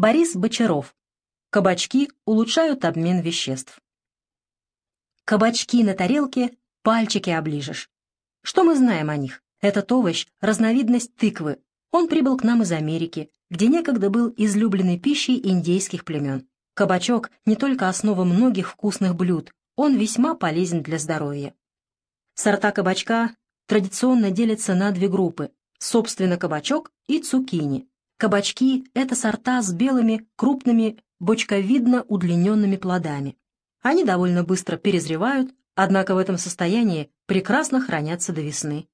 Борис Бочаров. Кабачки улучшают обмен веществ. Кабачки на тарелке пальчики оближешь. Что мы знаем о них? Этот овощ – разновидность тыквы. Он прибыл к нам из Америки, где некогда был излюбленной пищей индейских племен. Кабачок не только основа многих вкусных блюд, он весьма полезен для здоровья. Сорта кабачка традиционно делятся на две группы – собственно кабачок и цукини. Кабачки – это сорта с белыми, крупными, бочковидно удлиненными плодами. Они довольно быстро перезревают, однако в этом состоянии прекрасно хранятся до весны.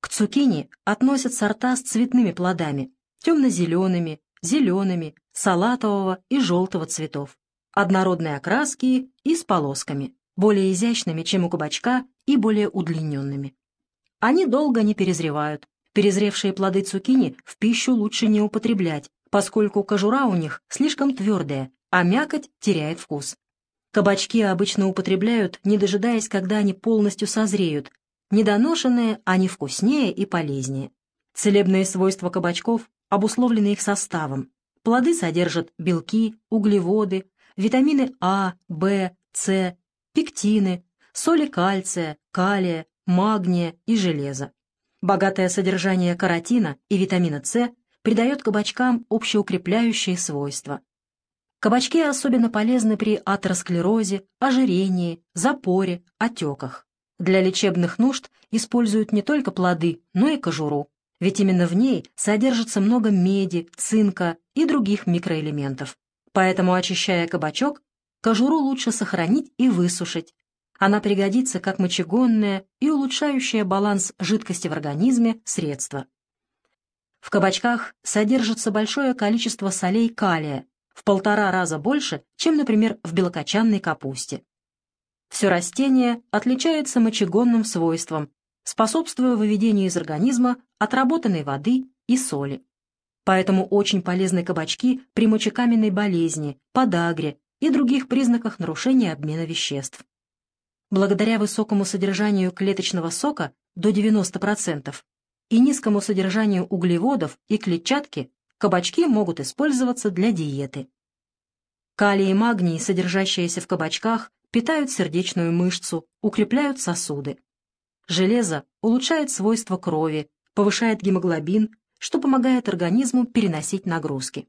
К цукини относят сорта с цветными плодами, темно-зелеными, зелеными, салатового и желтого цветов, однородной окраски и с полосками, более изящными, чем у кабачка, и более удлиненными. Они долго не перезревают, Перезревшие плоды цукини в пищу лучше не употреблять, поскольку кожура у них слишком твердая, а мякоть теряет вкус. Кабачки обычно употребляют, не дожидаясь, когда они полностью созреют. Недоношенные они вкуснее и полезнее. Целебные свойства кабачков обусловлены их составом. Плоды содержат белки, углеводы, витамины А, В, С, пектины, соли кальция, калия, магния и железа. Богатое содержание каротина и витамина С придает кабачкам общеукрепляющие свойства. Кабачки особенно полезны при атеросклерозе, ожирении, запоре, отеках. Для лечебных нужд используют не только плоды, но и кожуру, ведь именно в ней содержится много меди, цинка и других микроэлементов. Поэтому, очищая кабачок, кожуру лучше сохранить и высушить, она пригодится как мочегонное и улучшающее баланс жидкости в организме средство. В кабачках содержится большое количество солей калия, в полтора раза больше, чем, например, в белокочанной капусте. Все растение отличается мочегонным свойством, способствуя выведению из организма отработанной воды и соли. Поэтому очень полезны кабачки при мочекаменной болезни, подагре и других признаках нарушения обмена веществ. Благодаря высокому содержанию клеточного сока до 90% и низкому содержанию углеводов и клетчатки кабачки могут использоваться для диеты. Калий и магний, содержащиеся в кабачках, питают сердечную мышцу, укрепляют сосуды. Железо улучшает свойства крови, повышает гемоглобин, что помогает организму переносить нагрузки.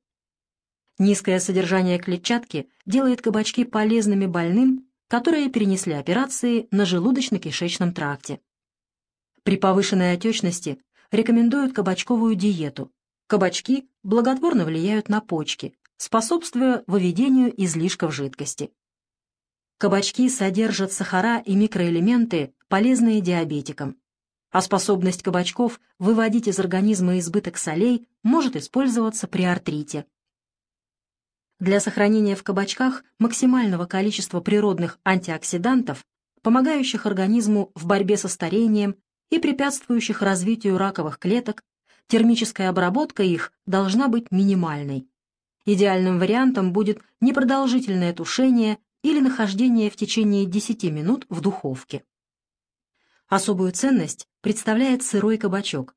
Низкое содержание клетчатки делает кабачки полезными больным которые перенесли операции на желудочно-кишечном тракте. При повышенной отечности рекомендуют кабачковую диету. Кабачки благотворно влияют на почки, способствуя выведению излишков жидкости. Кабачки содержат сахара и микроэлементы, полезные диабетикам. А способность кабачков выводить из организма избыток солей может использоваться при артрите. Для сохранения в кабачках максимального количества природных антиоксидантов, помогающих организму в борьбе со старением и препятствующих развитию раковых клеток, термическая обработка их должна быть минимальной. Идеальным вариантом будет непродолжительное тушение или нахождение в течение 10 минут в духовке. Особую ценность представляет сырой кабачок,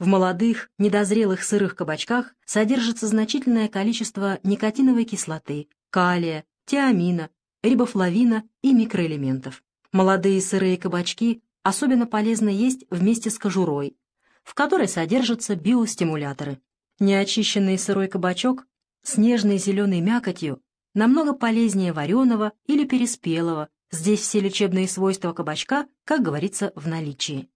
в молодых, недозрелых сырых кабачках содержится значительное количество никотиновой кислоты, калия, тиамина, рибофлавина и микроэлементов. Молодые сырые кабачки особенно полезно есть вместе с кожурой, в которой содержатся биостимуляторы. Неочищенный сырой кабачок с нежной зеленой мякотью намного полезнее вареного или переспелого. Здесь все лечебные свойства кабачка, как говорится, в наличии.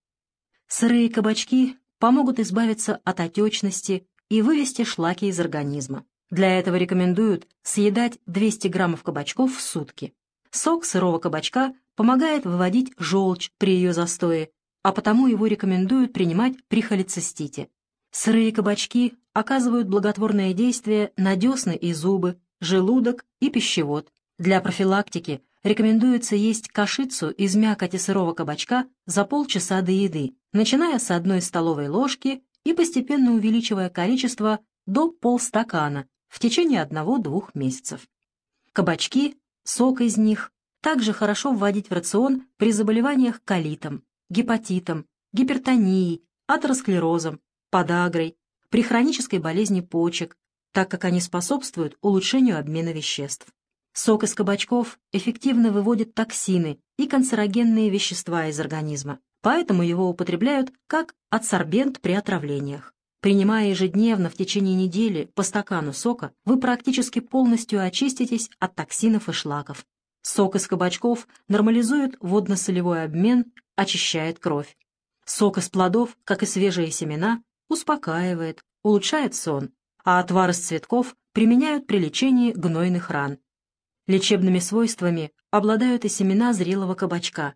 Сырые кабачки помогут избавиться от отечности и вывести шлаки из организма. Для этого рекомендуют съедать 200 граммов кабачков в сутки. Сок сырого кабачка помогает выводить желчь при ее застое, а потому его рекомендуют принимать при холецистите. Сырые кабачки оказывают благотворное действие на десны и зубы, желудок и пищевод. Для профилактики рекомендуется есть кашицу из мякоти сырого кабачка за полчаса до еды, начиная с одной столовой ложки и постепенно увеличивая количество до полстакана в течение одного-двух месяцев. Кабачки, сок из них, также хорошо вводить в рацион при заболеваниях колитом, гепатитом, гипертонией, атеросклерозом, подагрой, при хронической болезни почек, так как они способствуют улучшению обмена веществ. Сок из кабачков эффективно выводит токсины и канцерогенные вещества из организма, поэтому его употребляют как адсорбент при отравлениях. Принимая ежедневно в течение недели по стакану сока, вы практически полностью очиститесь от токсинов и шлаков. Сок из кабачков нормализует водно-солевой обмен, очищает кровь. Сок из плодов, как и свежие семена, успокаивает, улучшает сон, а отвар из цветков применяют при лечении гнойных ран. Лечебными свойствами обладают и семена зрелого кабачка.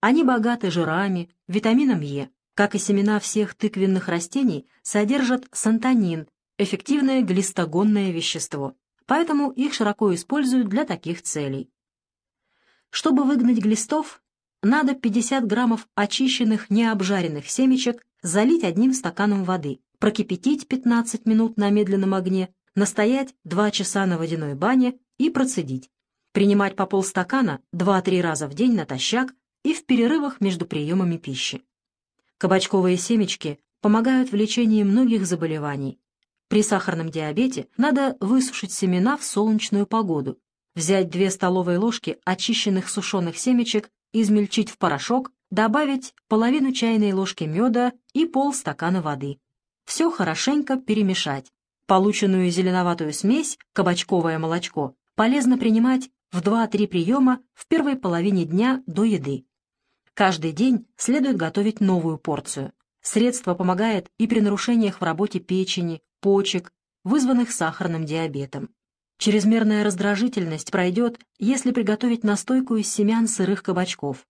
Они богаты жирами, витамином Е. Как и семена всех тыквенных растений, содержат сантонин, эффективное глистогонное вещество, поэтому их широко используют для таких целей. Чтобы выгнать глистов, надо 50 граммов очищенных необжаренных семечек залить одним стаканом воды, прокипятить 15 минут на медленном огне, настоять 2 часа на водяной бане и процедить. Принимать по полстакана 2-3 раза в день натощак и в перерывах между приемами пищи. Кабачковые семечки помогают в лечении многих заболеваний. При сахарном диабете надо высушить семена в солнечную погоду, взять 2 столовые ложки очищенных сушеных семечек, измельчить в порошок, добавить половину чайной ложки меда и полстакана воды. Все хорошенько перемешать. Полученную зеленоватую смесь, кабачковое молочко, полезно принимать в 2-3 приема в первой половине дня до еды. Каждый день следует готовить новую порцию. Средство помогает и при нарушениях в работе печени, почек, вызванных сахарным диабетом. Чрезмерная раздражительность пройдет, если приготовить настойку из семян сырых кабачков.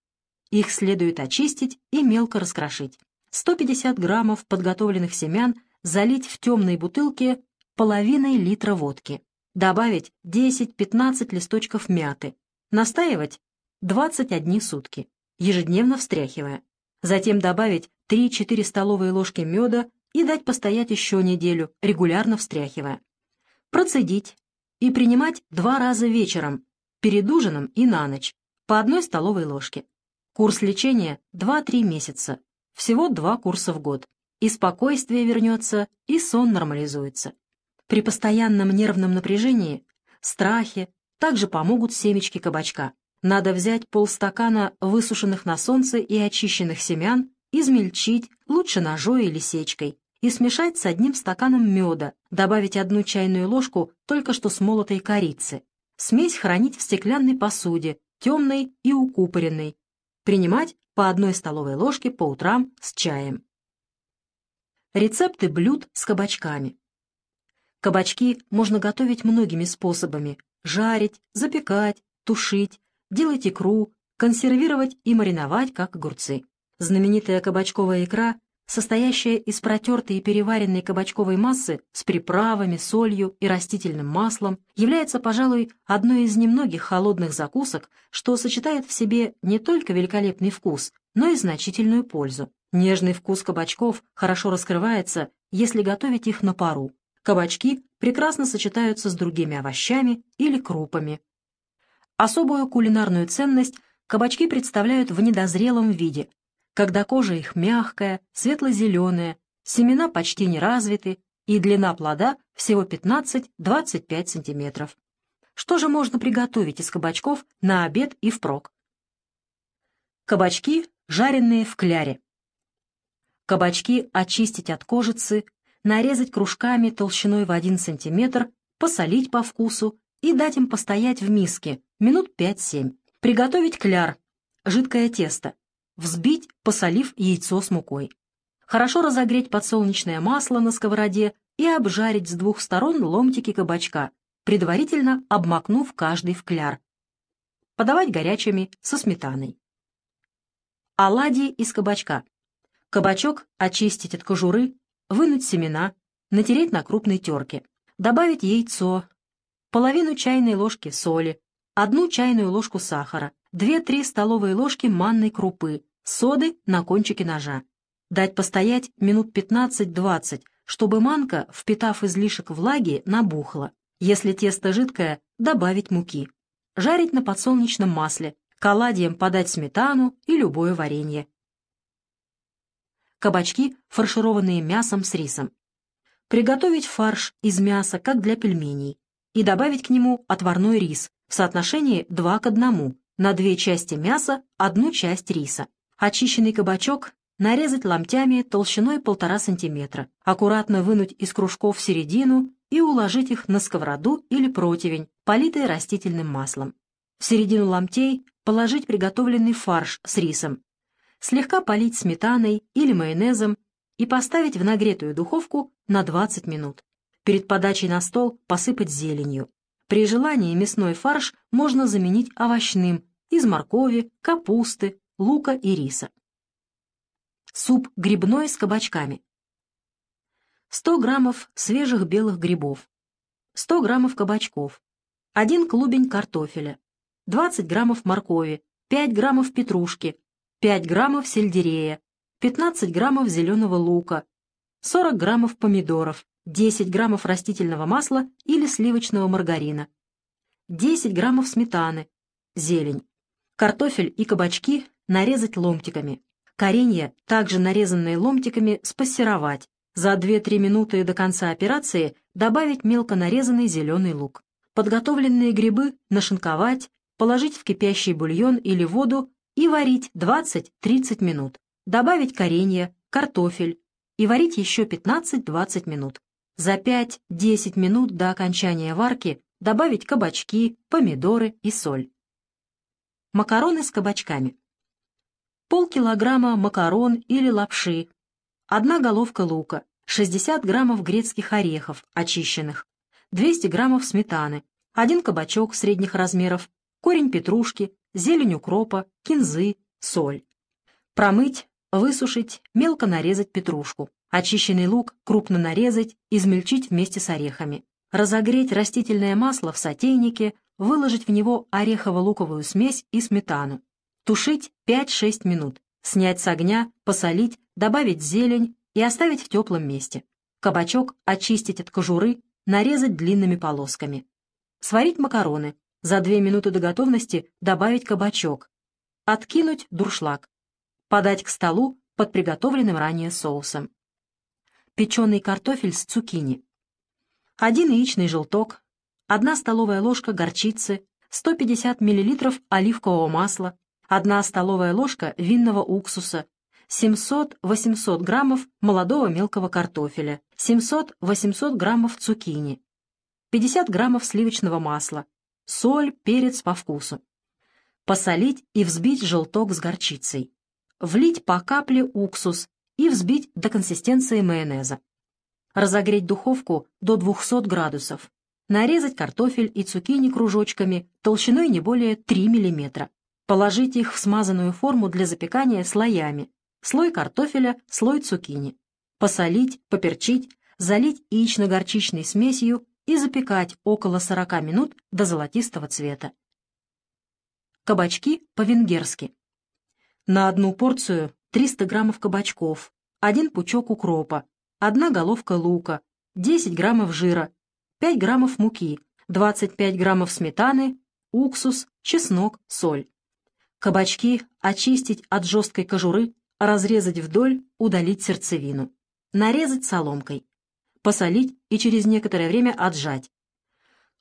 Их следует очистить и мелко раскрошить. 150 граммов подготовленных семян залить в темной бутылке половиной литра водки добавить 10-15 листочков мяты, настаивать 21 сутки, ежедневно встряхивая. Затем добавить 3-4 столовые ложки меда и дать постоять еще неделю, регулярно встряхивая. Процедить и принимать два раза вечером, перед ужином и на ночь, по одной столовой ложке. Курс лечения 2-3 месяца, всего два курса в год. И спокойствие вернется, и сон нормализуется. При постоянном нервном напряжении, страхе также помогут семечки кабачка. Надо взять полстакана высушенных на солнце и очищенных семян, измельчить, лучше ножой или сечкой, и смешать с одним стаканом меда, добавить одну чайную ложку только что смолотой корицы. Смесь хранить в стеклянной посуде, темной и укупоренной. Принимать по одной столовой ложке по утрам с чаем. Рецепты блюд с кабачками. Кабачки можно готовить многими способами. Жарить, запекать, тушить, делать икру, консервировать и мариновать, как огурцы. Знаменитая кабачковая икра, состоящая из протертой и переваренной кабачковой массы с приправами, солью и растительным маслом, является, пожалуй, одной из немногих холодных закусок, что сочетает в себе не только великолепный вкус, но и значительную пользу. Нежный вкус кабачков хорошо раскрывается, если готовить их на пару. Кабачки прекрасно сочетаются с другими овощами или крупами. Особую кулинарную ценность кабачки представляют в недозрелом виде, когда кожа их мягкая, светло-зеленая, семена почти не развиты и длина плода всего 15-25 см. Что же можно приготовить из кабачков на обед и впрок? Кабачки, жареные в кляре. Кабачки очистить от кожицы, нарезать кружками толщиной в 1 см, посолить по вкусу и дать им постоять в миске минут 5-7. Приготовить кляр, жидкое тесто, взбить, посолив яйцо с мукой. Хорошо разогреть подсолнечное масло на сковороде и обжарить с двух сторон ломтики кабачка, предварительно обмакнув каждый в кляр. Подавать горячими со сметаной. Оладьи из кабачка. Кабачок очистить от кожуры, вынуть семена, натереть на крупной терке, добавить яйцо, половину чайной ложки соли, одну чайную ложку сахара, 2-3 столовые ложки манной крупы, соды на кончике ножа. Дать постоять минут 15-20, чтобы манка, впитав излишек влаги, набухла. Если тесто жидкое, добавить муки. Жарить на подсолнечном масле, к подать сметану и любое варенье кабачки, фаршированные мясом с рисом. Приготовить фарш из мяса, как для пельменей, и добавить к нему отварной рис в соотношении 2 к 1, на две части мяса, одну часть риса. Очищенный кабачок нарезать ломтями толщиной 1,5 см, аккуратно вынуть из кружков середину и уложить их на сковороду или противень, политый растительным маслом. В середину ломтей положить приготовленный фарш с рисом, слегка полить сметаной или майонезом и поставить в нагретую духовку на 20 минут. Перед подачей на стол посыпать зеленью. При желании мясной фарш можно заменить овощным из моркови, капусты, лука и риса. Суп грибной с кабачками. 100 граммов свежих белых грибов, 100 граммов кабачков, 1 клубень картофеля, 20 граммов моркови, 5 граммов петрушки, 5 граммов сельдерея, 15 граммов зеленого лука, 40 граммов помидоров, 10 граммов растительного масла или сливочного маргарина, 10 граммов сметаны, зелень. Картофель и кабачки нарезать ломтиками. Коренья, также нарезанные ломтиками, спассеровать. За 2-3 минуты до конца операции добавить мелко нарезанный зеленый лук. Подготовленные грибы нашинковать, положить в кипящий бульон или воду и варить 20-30 минут. Добавить коренья, картофель и варить еще 15-20 минут. За 5-10 минут до окончания варки добавить кабачки, помидоры и соль. Макароны с кабачками. Полкилограмма макарон или лапши, одна головка лука, 60 граммов грецких орехов, очищенных, 200 граммов сметаны, один кабачок средних размеров, корень петрушки, зелень укропа, кинзы, соль. Промыть, высушить, мелко нарезать петрушку. Очищенный лук крупно нарезать, измельчить вместе с орехами. Разогреть растительное масло в сотейнике, выложить в него орехово-луковую смесь и сметану. Тушить 5-6 минут. Снять с огня, посолить, добавить зелень и оставить в теплом месте. Кабачок очистить от кожуры, нарезать длинными полосками. Сварить макароны. За 2 минуты до готовности добавить кабачок. Откинуть дуршлаг. Подать к столу под приготовленным ранее соусом печеный картофель с цукини, один яичный желток, одна столовая ложка горчицы, 150 мл оливкового масла, одна столовая ложка винного уксуса, 700-800 граммов молодого мелкого картофеля, 700-800 граммов цукини, 50 граммов сливочного масла, соль, перец по вкусу. Посолить и взбить желток с горчицей. Влить по капле уксус и взбить до консистенции майонеза. Разогреть духовку до 200 градусов. Нарезать картофель и цукини кружочками толщиной не более 3 мм. Положить их в смазанную форму для запекания слоями. Слой картофеля, слой цукини. Посолить, поперчить, залить яично-горчичной смесью и запекать около 40 минут до золотистого цвета. Кабачки по-венгерски. На одну порцию 300 граммов кабачков, один пучок укропа, одна головка лука, 10 граммов жира, 5 граммов муки, 25 граммов сметаны, уксус, чеснок, соль. Кабачки очистить от жесткой кожуры, разрезать вдоль, удалить сердцевину. Нарезать соломкой. Посолить и через некоторое время отжать.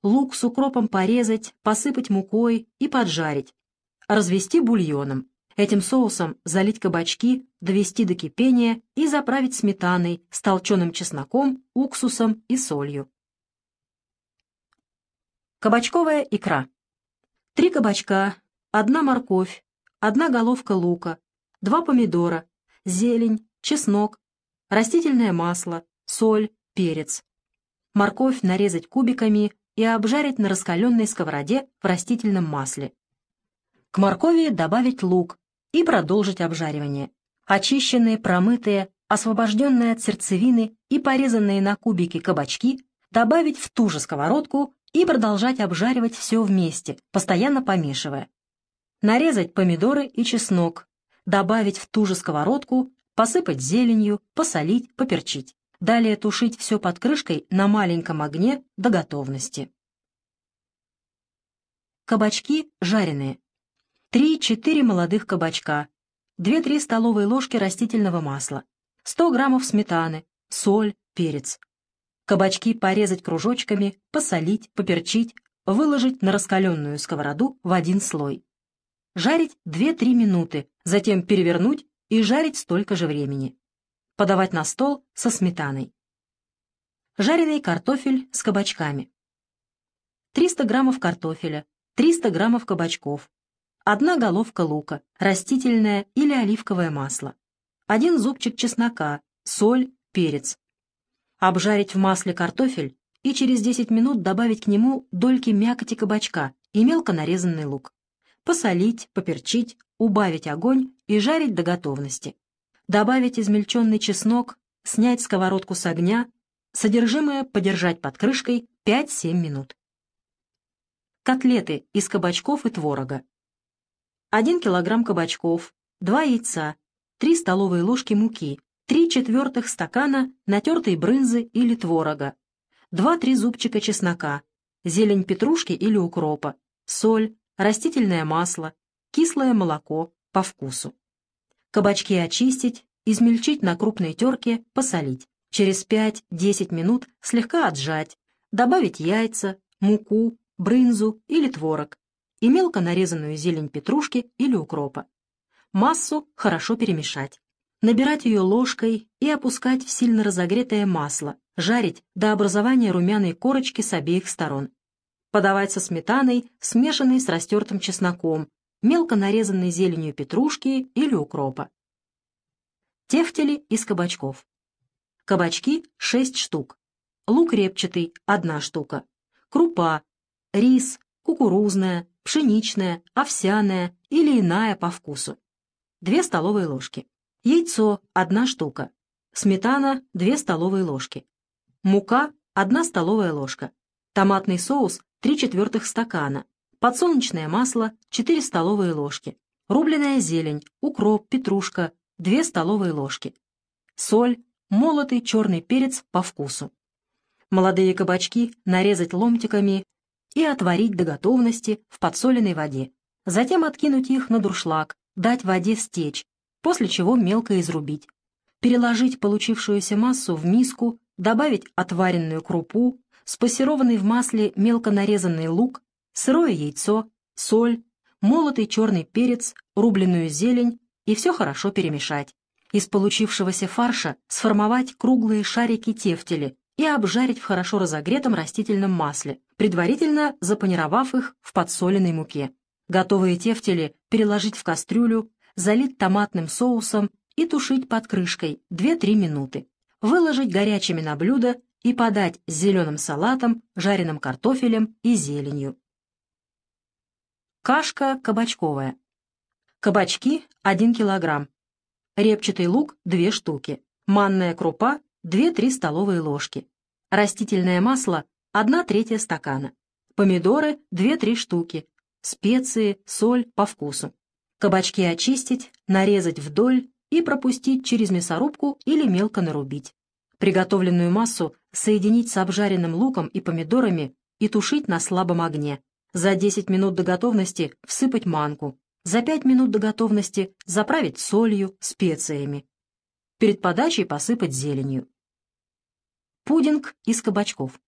Лук с укропом порезать, посыпать мукой и поджарить. Развести бульоном. Этим соусом залить кабачки, довести до кипения и заправить сметаной с толченым чесноком, уксусом и солью. Кабачковая икра. Три кабачка, одна морковь, одна головка лука, два помидора, зелень, чеснок, растительное масло, соль, перец. Морковь нарезать кубиками и обжарить на раскаленной сковороде в растительном масле. К моркови добавить лук, и продолжить обжаривание. Очищенные, промытые, освобожденные от сердцевины и порезанные на кубики кабачки добавить в ту же сковородку и продолжать обжаривать все вместе, постоянно помешивая. Нарезать помидоры и чеснок, добавить в ту же сковородку, посыпать зеленью, посолить, поперчить. Далее тушить все под крышкой на маленьком огне до готовности. Кабачки жареные. 3-4 молодых кабачка, 2-3 столовые ложки растительного масла, 100 граммов сметаны, соль, перец. Кабачки порезать кружочками, посолить, поперчить, выложить на раскаленную сковороду в один слой. Жарить 2-3 минуты, затем перевернуть и жарить столько же времени. Подавать на стол со сметаной. Жареный картофель с кабачками. 300 граммов картофеля, 300 граммов кабачков, одна головка лука, растительное или оливковое масло, один зубчик чеснока, соль, перец. Обжарить в масле картофель и через 10 минут добавить к нему дольки мякоти кабачка и мелко нарезанный лук. Посолить, поперчить, убавить огонь и жарить до готовности. Добавить измельченный чеснок, снять сковородку с огня, содержимое подержать под крышкой 5-7 минут. Котлеты из кабачков и творога. 1 килограмм кабачков, 2 яйца, 3 столовые ложки муки, 3 четвертых стакана натертой брынзы или творога, 2-3 зубчика чеснока, зелень петрушки или укропа, соль, растительное масло, кислое молоко по вкусу. Кабачки очистить, измельчить на крупной терке, посолить. Через 5-10 минут слегка отжать, добавить яйца, муку, брынзу или творог и мелко нарезанную зелень петрушки или укропа. Массу хорошо перемешать. Набирать ее ложкой и опускать в сильно разогретое масло, жарить до образования румяной корочки с обеих сторон. Подавать со сметаной, смешанной с растертым чесноком, мелко нарезанной зеленью петрушки или укропа. Тефтели из кабачков. Кабачки 6 штук. Лук репчатый – 1 штука. Крупа, рис, кукурузная, пшеничная, овсяная или иная по вкусу. 2 столовые ложки. Яйцо – 1 штука. Сметана – 2 столовые ложки. Мука – 1 столовая ложка. Томатный соус – 3 четвертых стакана. Подсолнечное масло – 4 столовые ложки. Рубленая зелень, укроп, петрушка – 2 столовые ложки. Соль, молотый черный перец по вкусу. Молодые кабачки нарезать ломтиками и отварить до готовности в подсоленной воде. Затем откинуть их на дуршлаг, дать воде стечь, после чего мелко изрубить. Переложить получившуюся массу в миску, добавить отваренную крупу, спассерованный в масле мелко нарезанный лук, сырое яйцо, соль, молотый черный перец, рубленую зелень и все хорошо перемешать. Из получившегося фарша сформовать круглые шарики тефтели и обжарить в хорошо разогретом растительном масле, предварительно запанировав их в подсоленной муке. Готовые тефтели переложить в кастрюлю, залить томатным соусом и тушить под крышкой 2-3 минуты. Выложить горячими на блюдо и подать с зеленым салатом, жареным картофелем и зеленью. Кашка кабачковая. Кабачки 1 килограмм. Репчатый лук 2 штуки. Манная крупа 2-3 столовые ложки. Растительное масло 1 третья стакана. Помидоры 2-3 штуки специи, соль по вкусу. Кабачки очистить, нарезать вдоль и пропустить через мясорубку или мелко нарубить. Приготовленную массу соединить с обжаренным луком и помидорами и тушить на слабом огне. За 10 минут до готовности всыпать манку. За 5 минут до готовности заправить солью, специями. Перед подачей посыпать зеленью. Пудинг из кабачков.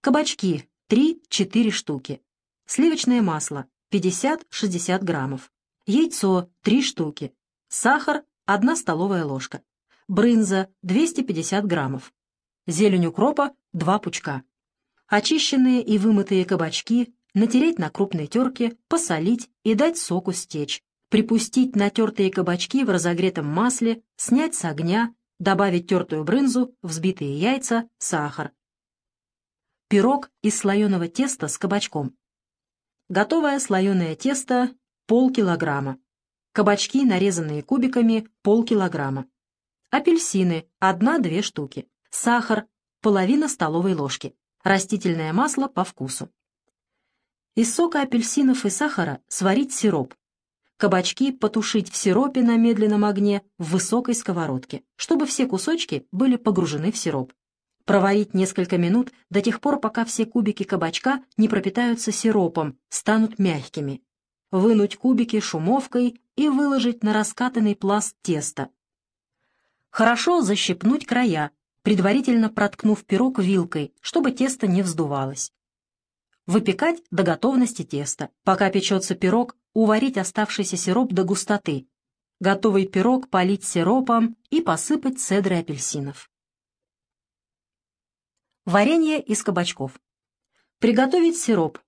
Кабачки 3-4 штуки сливочное масло 50-60 граммов, яйцо 3 штуки, сахар 1 столовая ложка, брынза 250 граммов, зелень укропа 2 пучка. Очищенные и вымытые кабачки натереть на крупной терке, посолить и дать соку стечь. Припустить натертые кабачки в разогретом масле, снять с огня, добавить тертую брынзу, взбитые яйца, сахар. Пирог из слоеного теста с кабачком. Готовое слоеное тесто – полкилограмма. Кабачки, нарезанные кубиками – полкилограмма. Апельсины – одна-две штуки. Сахар – половина столовой ложки. Растительное масло по вкусу. Из сока апельсинов и сахара сварить сироп. Кабачки потушить в сиропе на медленном огне в высокой сковородке, чтобы все кусочки были погружены в сироп. Проварить несколько минут до тех пор, пока все кубики кабачка не пропитаются сиропом, станут мягкими. Вынуть кубики шумовкой и выложить на раскатанный пласт теста. Хорошо защипнуть края, предварительно проткнув пирог вилкой, чтобы тесто не вздувалось. Выпекать до готовности теста. Пока печется пирог, уварить оставшийся сироп до густоты. Готовый пирог полить сиропом и посыпать цедрой апельсинов. Варенье из кабачков. Приготовить сироп.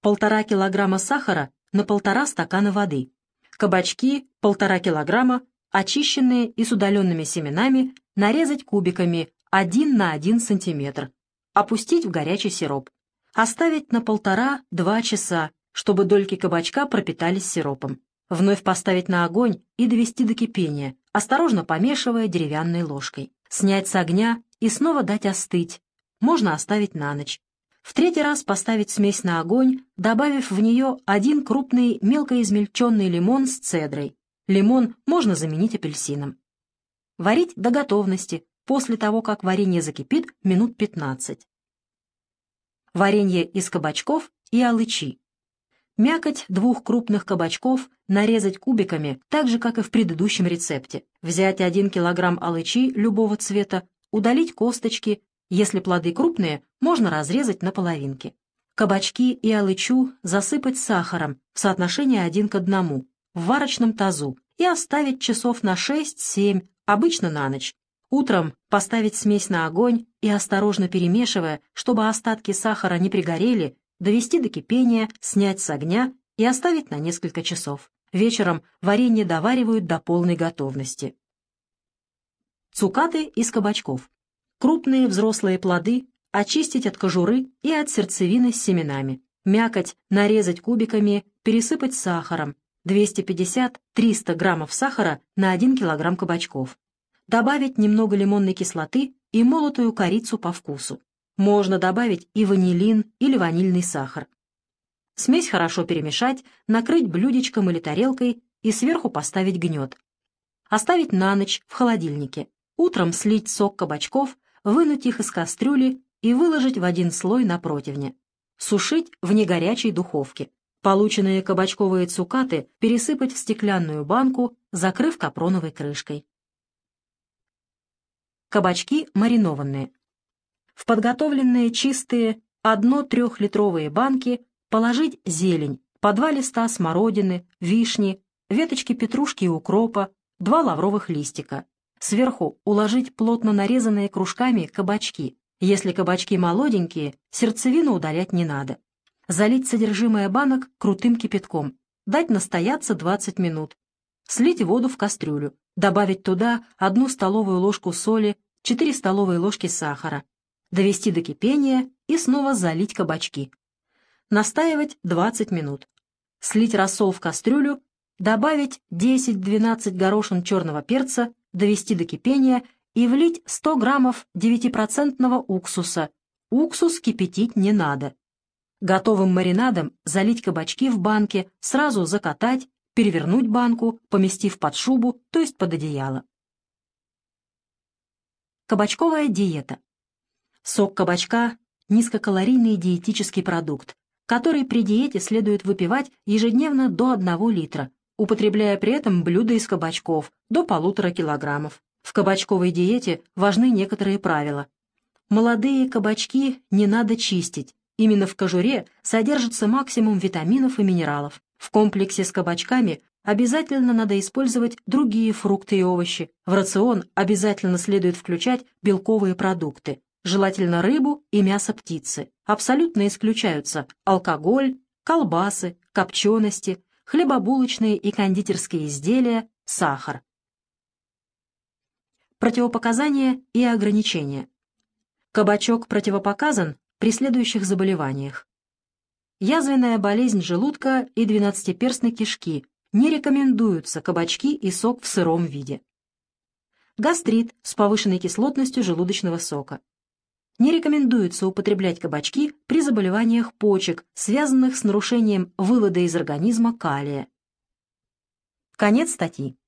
Полтора килограмма сахара на полтора стакана воды. Кабачки полтора килограмма, очищенные и с удаленными семенами, нарезать кубиками 1 на 1 сантиметр. Опустить в горячий сироп. Оставить на полтора-два часа, чтобы дольки кабачка пропитались сиропом. Вновь поставить на огонь и довести до кипения, осторожно помешивая деревянной ложкой. Снять с огня и снова дать остыть. Можно оставить на ночь. В третий раз поставить смесь на огонь, добавив в нее один крупный мелко измельченный лимон с цедрой. Лимон можно заменить апельсином. Варить до готовности, после того, как варенье закипит, минут 15 варенье из кабачков и алычи. Мякоть двух крупных кабачков нарезать кубиками, так же, как и в предыдущем рецепте. Взять 1 кг алычи любого цвета, удалить косточки, если плоды крупные, можно разрезать на половинки. Кабачки и алычу засыпать сахаром в соотношении один к одному в варочном тазу и оставить часов на 6-7, обычно на ночь. Утром поставить смесь на огонь и, осторожно перемешивая, чтобы остатки сахара не пригорели, довести до кипения, снять с огня и оставить на несколько часов. Вечером варенье доваривают до полной готовности. Цукаты из кабачков. Крупные взрослые плоды очистить от кожуры и от сердцевины с семенами. Мякоть нарезать кубиками, пересыпать сахаром. 250-300 граммов сахара на 1 килограмм кабачков добавить немного лимонной кислоты и молотую корицу по вкусу. Можно добавить и ванилин или ванильный сахар. Смесь хорошо перемешать, накрыть блюдечком или тарелкой и сверху поставить гнет. Оставить на ночь в холодильнике. Утром слить сок кабачков, вынуть их из кастрюли и выложить в один слой на противне. Сушить в негорячей духовке. Полученные кабачковые цукаты пересыпать в стеклянную банку, закрыв капроновой крышкой. Кабачки маринованные. В подготовленные чистые 1-3-литровые банки положить зелень, по два листа смородины, вишни, веточки петрушки и укропа, два лавровых листика. Сверху уложить плотно нарезанные кружками кабачки. Если кабачки молоденькие, сердцевину удалять не надо. Залить содержимое банок крутым кипятком. Дать настояться 20 минут. Слить воду в кастрюлю. Добавить туда одну столовую ложку соли 4 столовые ложки сахара, довести до кипения и снова залить кабачки. Настаивать 20 минут. Слить рассол в кастрюлю, добавить 10-12 горошин черного перца, довести до кипения и влить 100 граммов 9% уксуса. Уксус кипятить не надо. Готовым маринадом залить кабачки в банке, сразу закатать, перевернуть банку, поместив под шубу, то есть под одеяло. Кабачковая диета. Сок кабачка – низкокалорийный диетический продукт, который при диете следует выпивать ежедневно до 1 литра, употребляя при этом блюда из кабачков до полутора килограммов. В кабачковой диете важны некоторые правила. Молодые кабачки не надо чистить. Именно в кожуре содержится максимум витаминов и минералов. В комплексе с кабачками обязательно надо использовать другие фрукты и овощи. В рацион обязательно следует включать белковые продукты, желательно рыбу и мясо птицы. Абсолютно исключаются алкоголь, колбасы, копчености, хлебобулочные и кондитерские изделия, сахар. Противопоказания и ограничения. Кабачок противопоказан при следующих заболеваниях. Язвенная болезнь желудка и двенадцатиперстной кишки, не рекомендуются кабачки и сок в сыром виде. Гастрит с повышенной кислотностью желудочного сока. Не рекомендуется употреблять кабачки при заболеваниях почек, связанных с нарушением вывода из организма калия. Конец статьи.